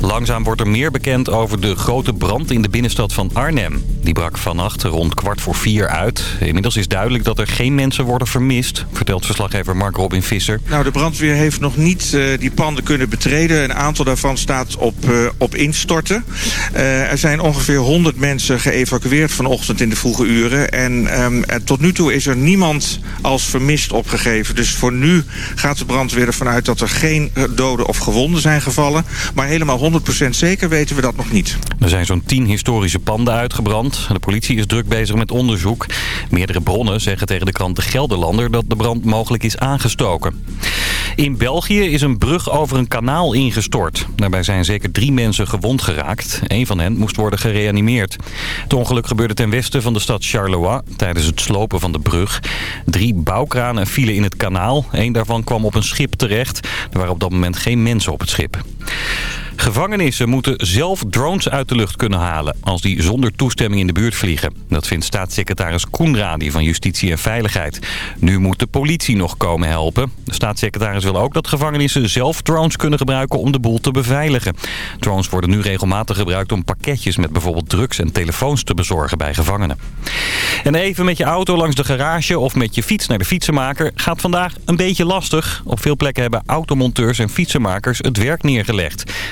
Langzaam wordt er meer bekend over de grote brand in de binnenstad van Arnhem. Die brak vannacht rond kwart voor vier uit. Inmiddels is duidelijk dat er geen mensen worden vermist, vertelt verslaggever Mark Robin Visser. Nou, de brandweer heeft nog niet eh, die panden kunnen betreden. Een aantal daarvan staat op, eh, op instorten. Eh, er zijn ongeveer 100 mensen geëvacueerd vanochtend in de vroege uren. En ehm, tot nu toe is er niemand als vermist opgegeven. Dus voor nu gaat de brandweer ervan uit dat er geen doden of gewonden zijn gevallen. Maar helemaal 100% zeker weten we dat nog niet. Er zijn zo'n 10 historische panden uitgebrand. De politie is druk bezig met onderzoek. Meerdere bronnen zeggen tegen de krant De Gelderlander dat de brand mogelijk is aangestoken. In België is een brug over een kanaal ingestort. Daarbij zijn zeker drie mensen gewond geraakt. Een van hen moest worden gereanimeerd. Het ongeluk gebeurde ten westen van de stad Charleroi tijdens het slopen van de brug. Drie bouwkranen vielen in het kanaal. Eén daarvan kwam op een schip terecht. Er waren op dat moment geen mensen op het schip. Gevangenissen moeten zelf drones uit de lucht kunnen halen... als die zonder toestemming in de buurt vliegen. Dat vindt staatssecretaris Koenradi van Justitie en Veiligheid. Nu moet de politie nog komen helpen. De staatssecretaris wil ook dat gevangenissen zelf drones kunnen gebruiken... om de boel te beveiligen. Drones worden nu regelmatig gebruikt om pakketjes... met bijvoorbeeld drugs en telefoons te bezorgen bij gevangenen. En even met je auto langs de garage of met je fiets naar de fietsenmaker... gaat vandaag een beetje lastig. Op veel plekken hebben automonteurs en fietsenmakers het werk neergelegd.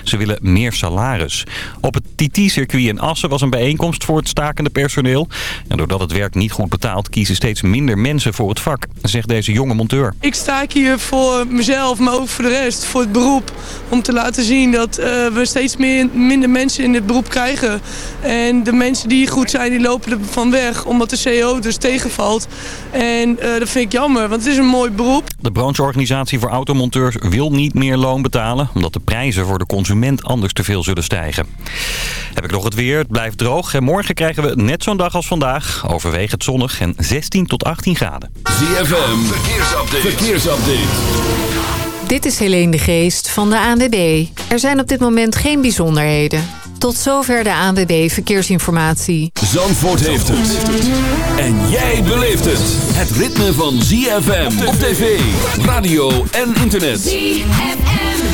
Ze willen meer salaris. Op het TT-circuit in Assen was een bijeenkomst voor het stakende personeel. En doordat het werk niet goed betaalt, kiezen steeds minder mensen voor het vak, zegt deze jonge monteur. Ik sta hier voor mezelf, maar ook voor de rest, voor het beroep. Om te laten zien dat eh, we steeds meer, minder mensen in het beroep krijgen. En de mensen die goed zijn, die lopen er van weg, omdat de CO e dus tegenvalt. En eh, dat vind ik jammer, want het is een mooi beroep. De brancheorganisatie voor automonteurs wil niet meer loon betalen, omdat de prijs prijzen voor de consument anders te veel zullen stijgen. Heb ik nog het weer. Het blijft droog. En morgen krijgen we net zo'n dag als vandaag. Overwegend zonnig en 16 tot 18 graden. ZFM. Verkeersupdate. Verkeersupdate. Dit is Helene de Geest van de ANWB. Er zijn op dit moment geen bijzonderheden. Tot zover de ANWB Verkeersinformatie. Zandvoort heeft het. En jij beleeft het. Het ritme van ZFM op tv, radio en internet. ZFM.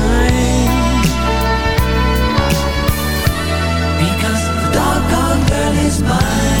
is mine.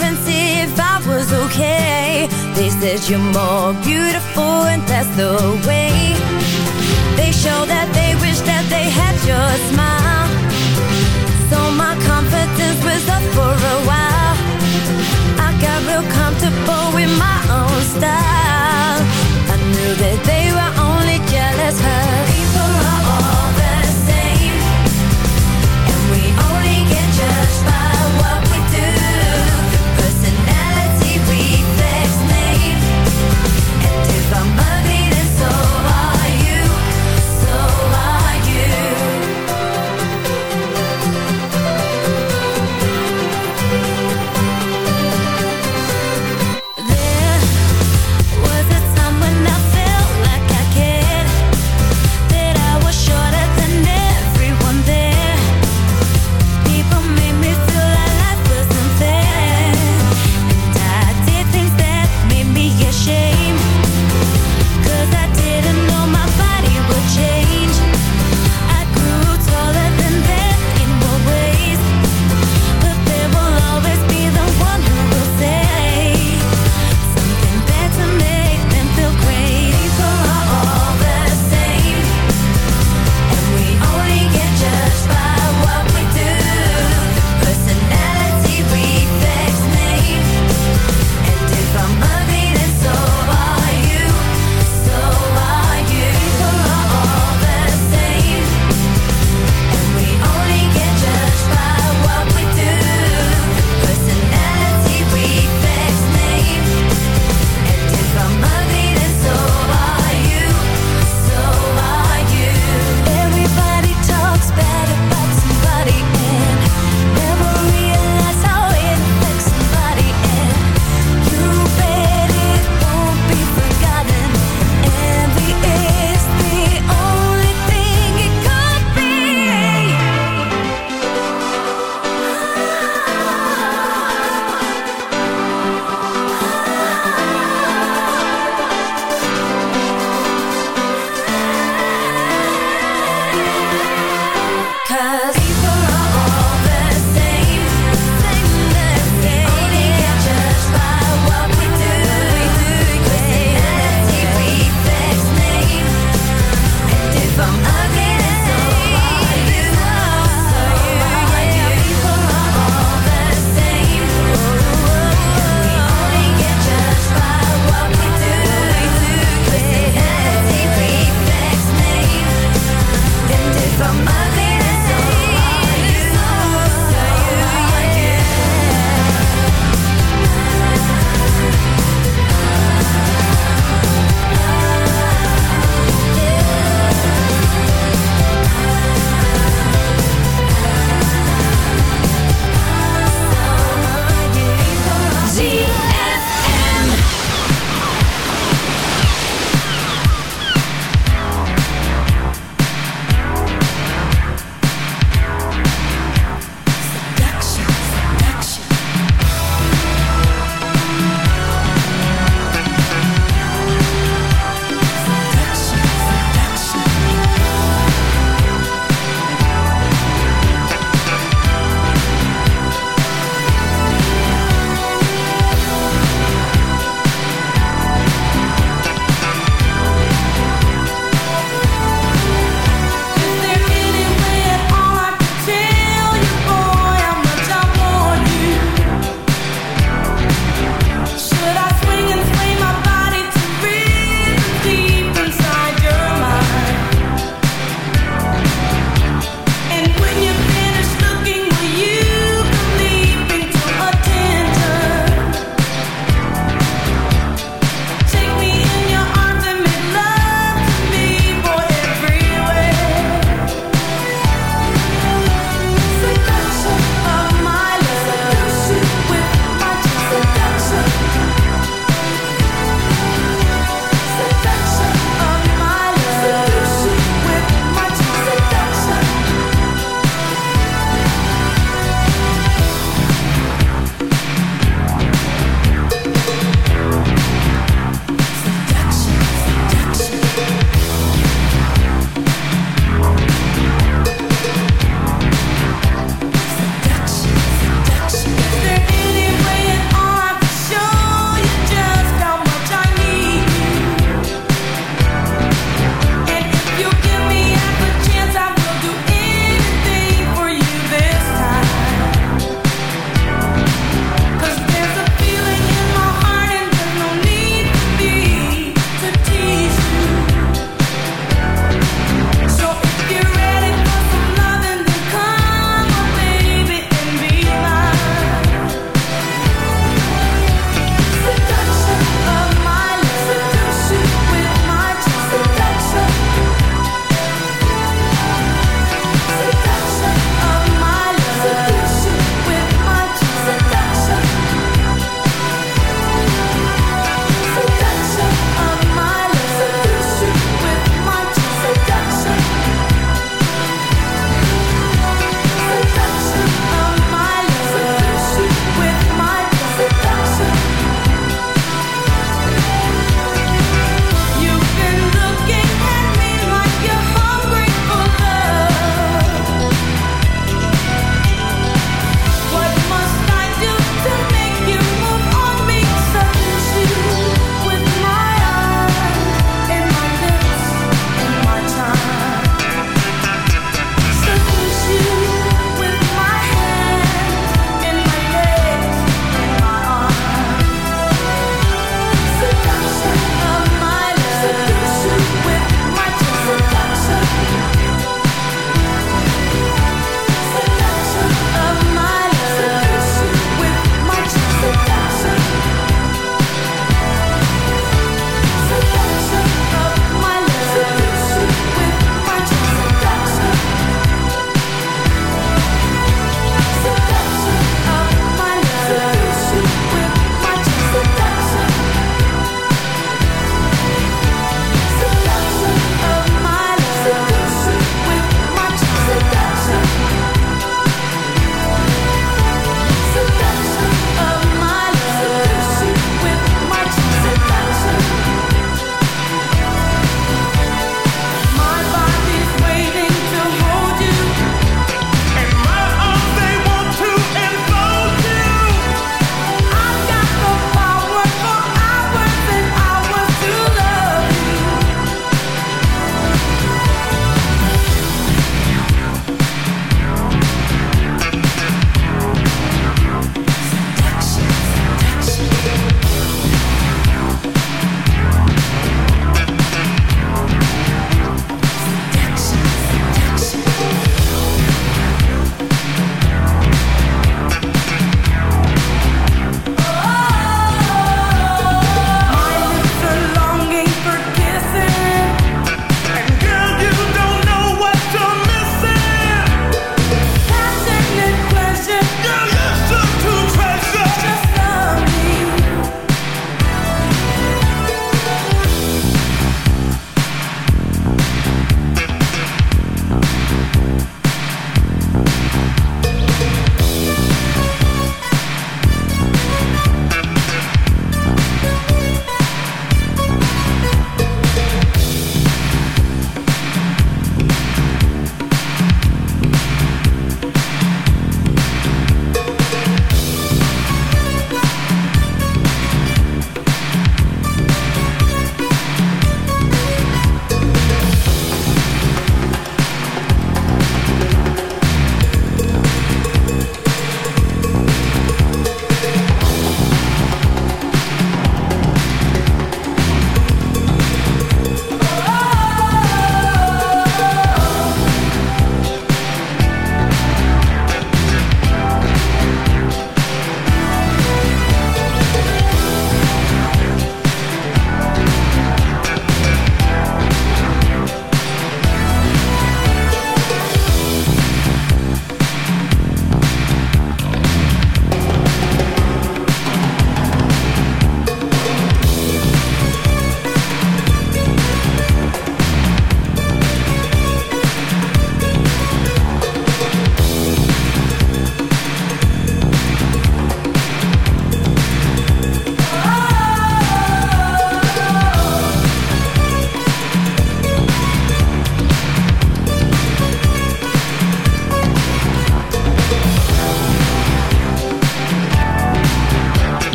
see if I was okay. They said you're more beautiful and that's the way. They showed that they wished that they had your smile. So my confidence was up for a while. I got real comfortable with my own style. I knew that they were only jealous her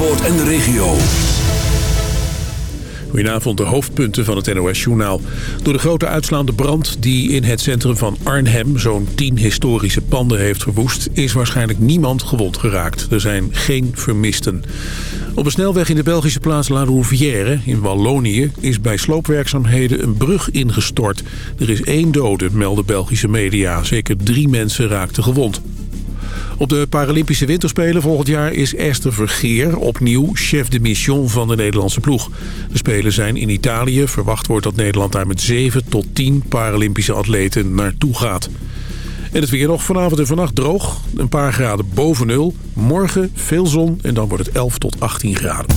Zandvoort en de regio. Goedenavond, de hoofdpunten van het NOS-journaal. Door de grote uitslaande brand die in het centrum van Arnhem... zo'n 10 historische panden heeft verwoest... is waarschijnlijk niemand gewond geraakt. Er zijn geen vermisten. Op een snelweg in de Belgische plaats La Rouvière in Wallonië... is bij sloopwerkzaamheden een brug ingestort. Er is één dode, melden Belgische media. Zeker drie mensen raakten gewond. Op de Paralympische Winterspelen volgend jaar is Esther Vergeer opnieuw chef de mission van de Nederlandse ploeg. De Spelen zijn in Italië. Verwacht wordt dat Nederland daar met 7 tot 10 Paralympische atleten naartoe gaat. En het weer nog vanavond en vannacht droog. Een paar graden boven nul. Morgen veel zon en dan wordt het 11 tot 18 graden.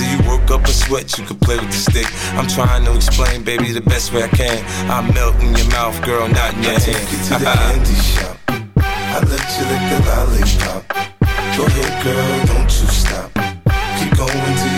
after you up a sweat, you play with the stick. I'm trying to explain, baby, the best way I can. I melt in your mouth, girl, not in your I Take you to the candy shop. I let you lick the lollipop. Go ahead, girl, don't you stop. Keep going till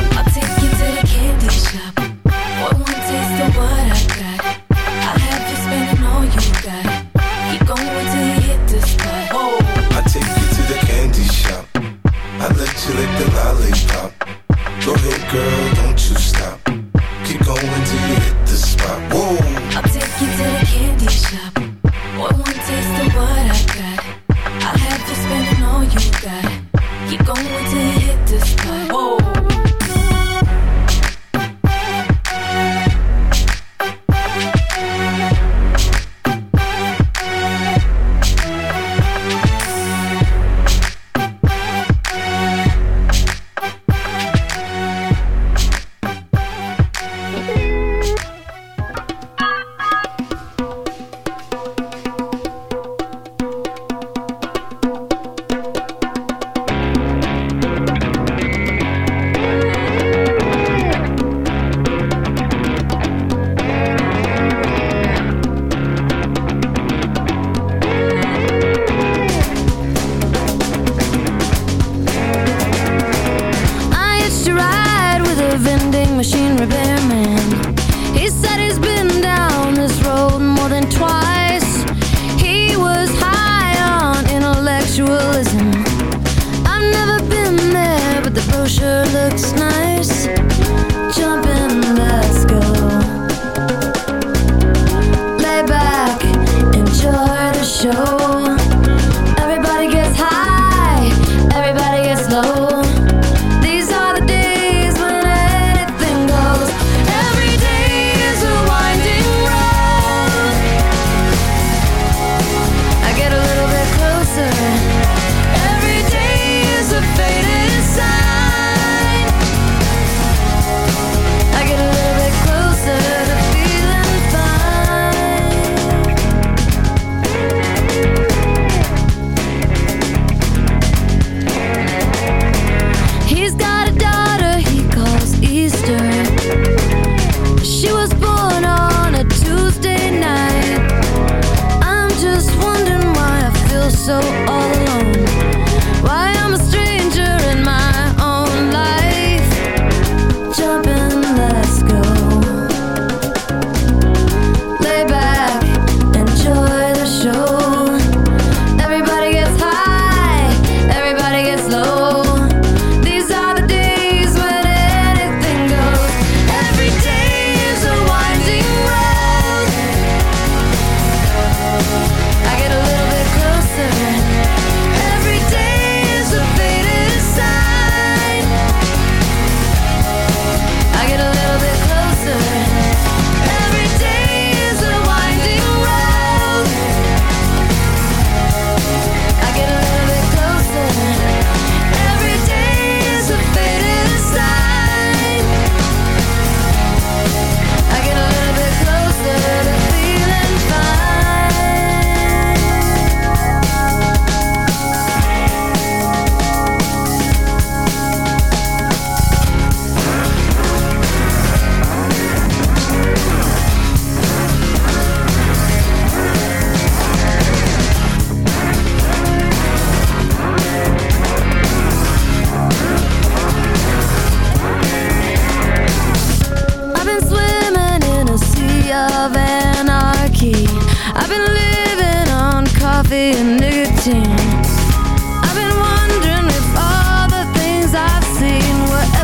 lick the lollipop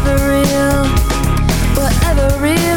ever real, were real.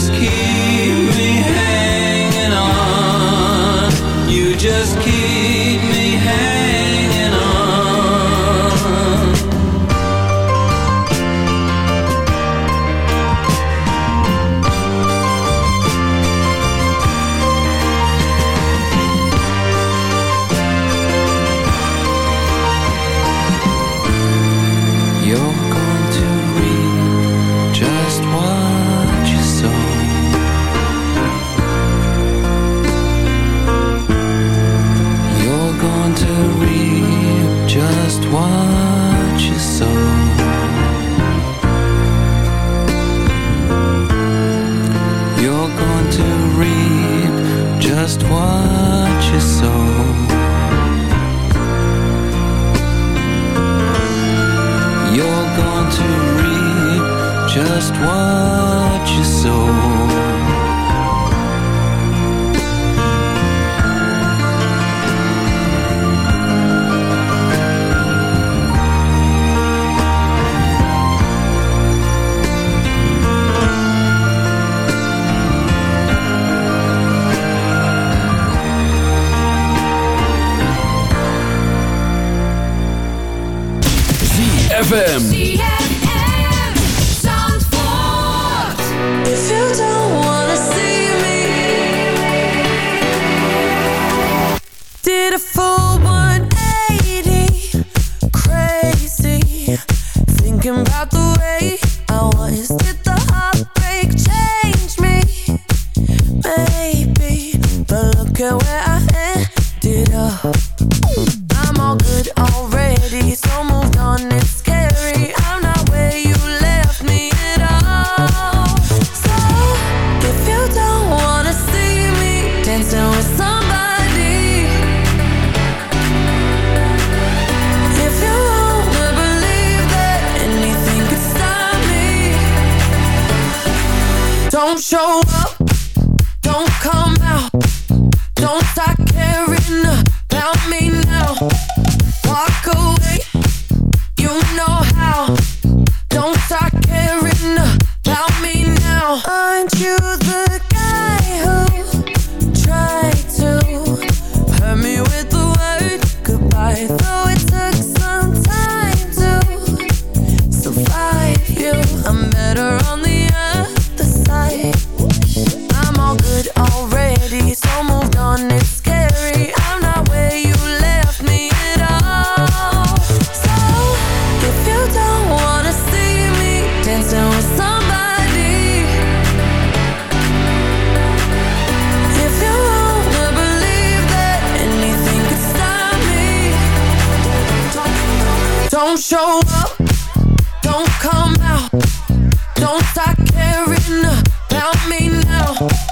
just just what you sow. ZFM. Bye.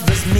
lovers me